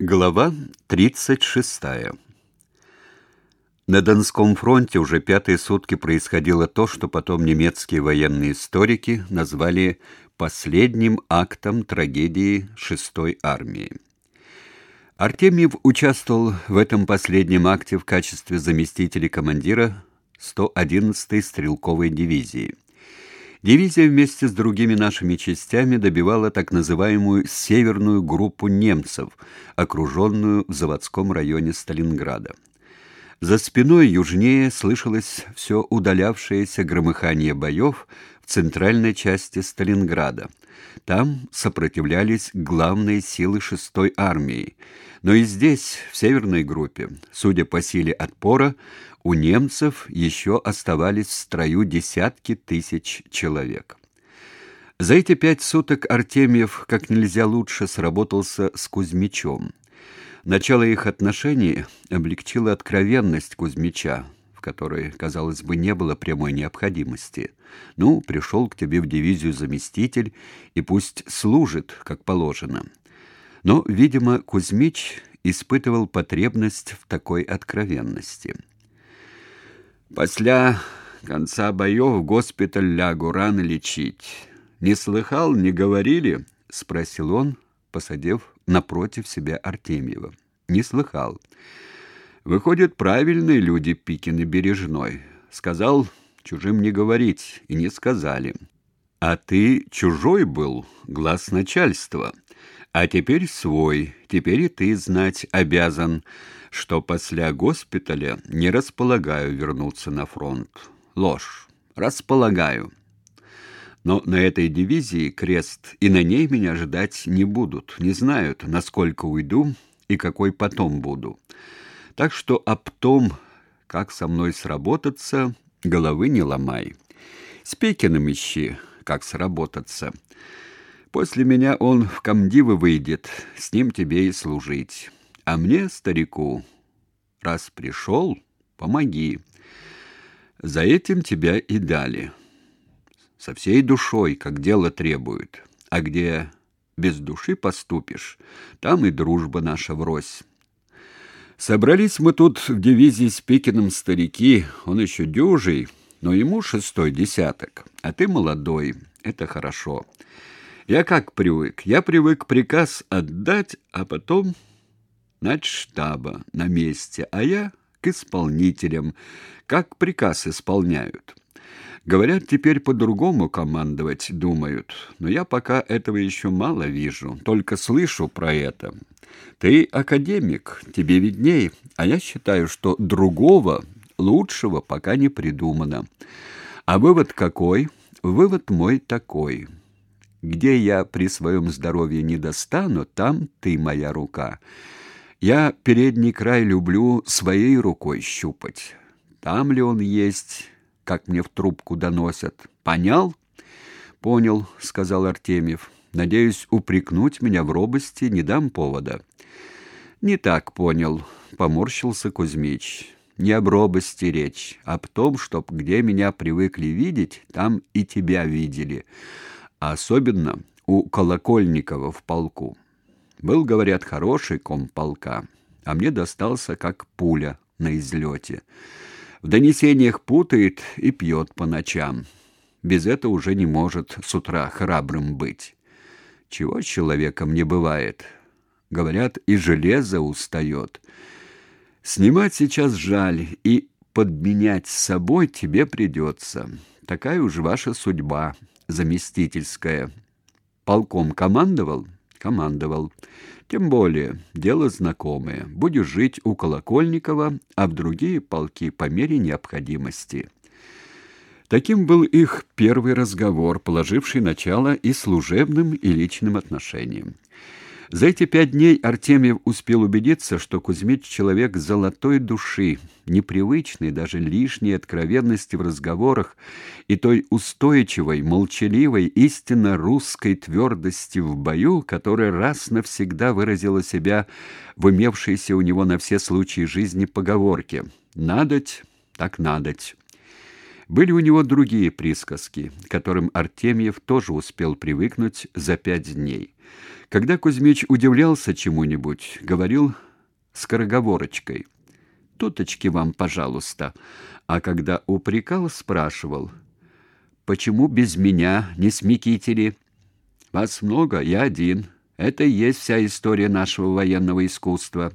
Глава 36. На Донском фронте уже пятые сутки происходило то, что потом немецкие военные историки назвали последним актом трагедии шестой армии. Артемьев участвовал в этом последнем акте в качестве заместителя командира 111-й стрелковой дивизии. Дивизия вместе с другими нашими частями добивала так называемую «северную группу немцев», окруженную в заводском районе Сталинграда. За спиной южнее слышалось все удалявшееся громыхание боев в центральной части Сталинграда. Там сопротивлялись главные силы шестой армии, но и здесь, в северной группе, судя по силе отпора, у немцев еще оставались в строю десятки тысяч человек. За эти пять суток Артемьев как нельзя лучше сработался с Кузьмичем. Начало их отношений облегчило откровенность Кузьмича, в которой, казалось бы, не было прямой необходимости. Ну, пришел к тебе в дивизию заместитель, и пусть служит, как положено. Но, видимо, Кузьмич испытывал потребность в такой откровенности. После конца боев в госпиталь лягу раны лечить. Не слыхал, не говорили? спросил он, посадив напротив себя Артемьева. Не слыхал. Выходят, правильные люди Пикин и Бережной. Сказал, чужим не говорить, и не сказали. А ты чужой был, глаз начальства. А теперь свой, теперь и ты знать обязан что после госпиталя не располагаю вернуться на фронт. Ложь. Располагаю. Но на этой дивизии крест, и на ней меня ждать не будут, не знают, насколько уйду и какой потом буду. Так что об том, как со мной сработаться, головы не ломай. С Пекиным ищи, как сработаться. После меня он в комдивы выйдет, с ним тебе и служить. А мне, старику, раз пришел, помоги. За этим тебя и дали. Со всей душой, как дело требует. А где без души поступишь, там и дружба наша врозь. Собрались мы тут в дивизии с Пикиным старики, он еще дюжий, но ему шестой десяток, а ты молодой, это хорошо. Я как привык? Я привык приказ отдать, а потом штаба на месте, а я к исполнителям, как приказ исполняют. Говорят, теперь по-другому командовать думают, но я пока этого еще мало вижу, только слышу про это. Ты академик, тебе видней, а я считаю, что другого, лучшего пока не придумано. А вывод какой? Вывод мой такой. Где я при своем здоровье не достану, там ты моя рука. Я передний край люблю своей рукой щупать. Там ли он есть, как мне в трубку доносят. Понял? Понял, сказал Артемьев. Надеюсь, упрекнуть меня в робости не дам повода. Не так понял, поморщился Кузьмич. Не об робости речь, а об том, чтоб где меня привыкли видеть, там и тебя видели. А особенно у Колокольникова в полку. Был, говорят, хороший комполка, а мне достался как пуля на излете. В донесениях путает и пьет по ночам. Без этого уже не может с утра храбрым быть. Чего человеком не бывает. Говорят, и железо устает. Снимать сейчас жаль, и подменять с собой тебе придется. Такая уж ваша судьба заместительская. Полком командовал? командовал. Тем более, дело знакомое. Будешь жить у Колокольникова, а в другие полки по мере необходимости. Таким был их первый разговор, положивший начало и служебным, и личным отношениям. За эти пять дней Артемьев успел убедиться, что Кузьмич человек золотой души, непривычный даже лишней откровенности в разговорах и той устойчивой, молчаливой, истинно русской твердости в бою, которая раз навсегда выразила себя в имевшейся у него на все случаи жизни поговорке: "Надоть, так надоть". Были у него другие присказки, к которым Артемьев тоже успел привыкнуть за пять дней. Когда Кузьмич удивлялся чему-нибудь, говорил скороговорочкой «Туточки вам, пожалуйста», а когда упрекал, спрашивал «Почему без меня не смекители?» «Вас много, я один. Это и есть вся история нашего военного искусства».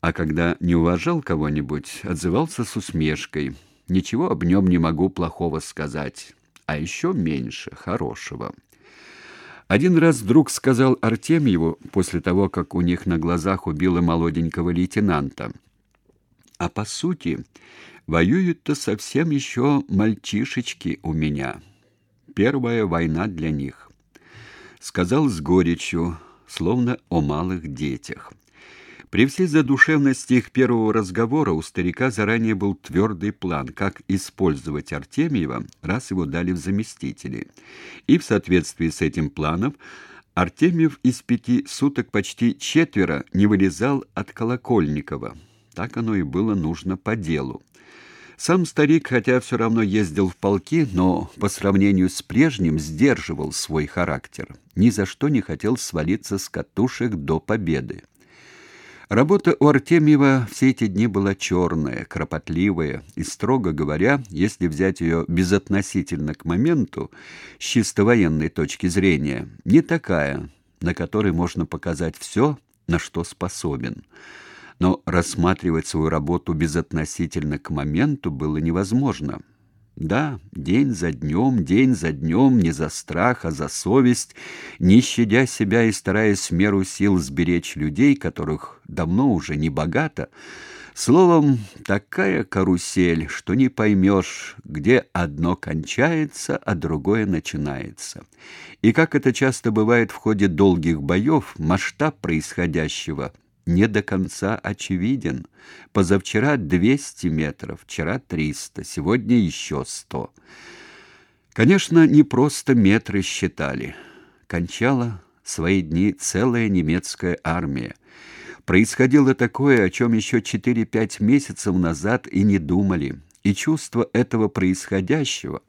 А когда не уважал кого-нибудь, отзывался с усмешкой – Ничего об нем не могу плохого сказать, а еще меньше хорошего. Один раз вдруг сказал Артемьеву после того, как у них на глазах убило молоденького лейтенанта. А по сути, воюют-то совсем еще мальчишечки у меня. Первая война для них. Сказал с горечью, словно о малых детях. При всей задушевности их первого разговора у старика заранее был твердый план, как использовать Артемьева, раз его дали в заместители. И в соответствии с этим планом Артемьев из пяти суток почти четверо не вылезал от Колокольникова. Так оно и было нужно по делу. Сам старик, хотя все равно ездил в полки, но по сравнению с прежним сдерживал свой характер. Ни за что не хотел свалиться с катушек до победы. Работа у Артемьева все эти дни была черная, кропотливая, и, строго говоря, если взять ее безотносительно к моменту, с чисто военной точки зрения, не такая, на которой можно показать все, на что способен. Но рассматривать свою работу безотносительно к моменту было невозможно. Да, день за днем, день за днем, не за страх, а за совесть, не щадя себя и стараясь меру сил сберечь людей, которых давно уже не богато, словом, такая карусель, что не поймешь, где одно кончается, а другое начинается. И как это часто бывает в ходе долгих боев, масштаб происходящего – не до конца очевиден. Позавчера 200 метров, вчера 300, сегодня еще 100. Конечно, не просто метры считали. Кончала свои дни целая немецкая армия. Происходило такое, о чем еще 4-5 месяцев назад и не думали. И чувство этого происходящего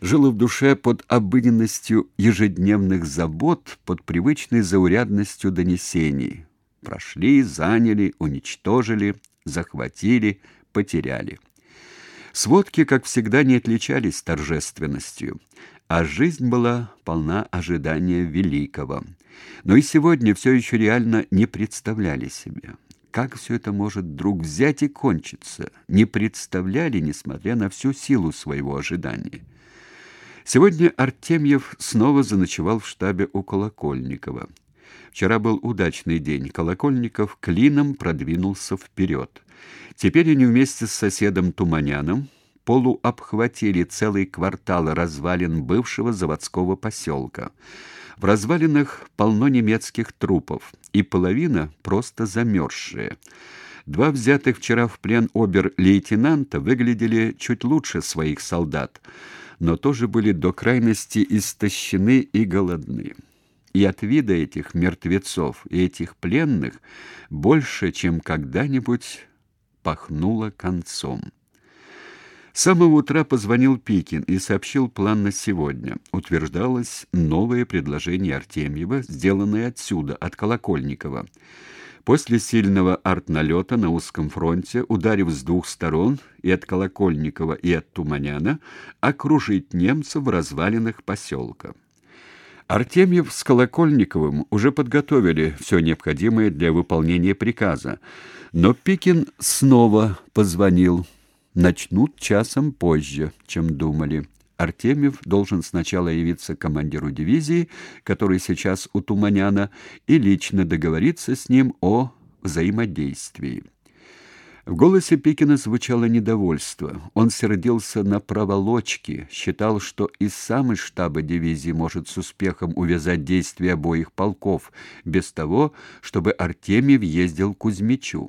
жило в душе под обыденностью ежедневных забот, под привычной заурядностью донесений прошли, заняли, уничтожили, захватили, потеряли. Сводки, как всегда, не отличались торжественностью, а жизнь была полна ожидания великого. Но и сегодня все еще реально не представляли себе. Как все это может вдруг взять и кончиться? Не представляли, несмотря на всю силу своего ожидания. Сегодня Артемьев снова заночевал в штабе у Колокольникова. Вчера был удачный день. Колокольников клином продвинулся вперед. Теперь они вместе с соседом Туманяном полуобхватили целый квартал развалин бывшего заводского поселка. В развалинах полно немецких трупов, и половина просто замерзшие. Два взятых вчера в плен обер-лейтенанта выглядели чуть лучше своих солдат, но тоже были до крайности истощены и голодны и от вида этих мертвецов и этих пленных больше, чем когда-нибудь пахнуло концом. С самого утра позвонил Пикин и сообщил план на сегодня. Утверждалось новое предложение Артемьева, сделанное отсюда, от Колокольникова. После сильного артналета на узком фронте, ударив с двух сторон, и от Колокольникова, и от Туманяна, окружить немцев в развалинах поселка. Артемьев с Колокольниковым уже подготовили все необходимое для выполнения приказа, но Пикин снова позвонил. Начнут часом позже, чем думали. Артемьев должен сначала явиться командиру дивизии, который сейчас у Туманяна, и лично договориться с ним о взаимодействии. В голосе Пикина звучало недовольство. Он сердился на проволочки, считал, что и сам из штаба дивизии может с успехом увязать действия обоих полков, без того, чтобы Артемьев ездил к Кузьмичу.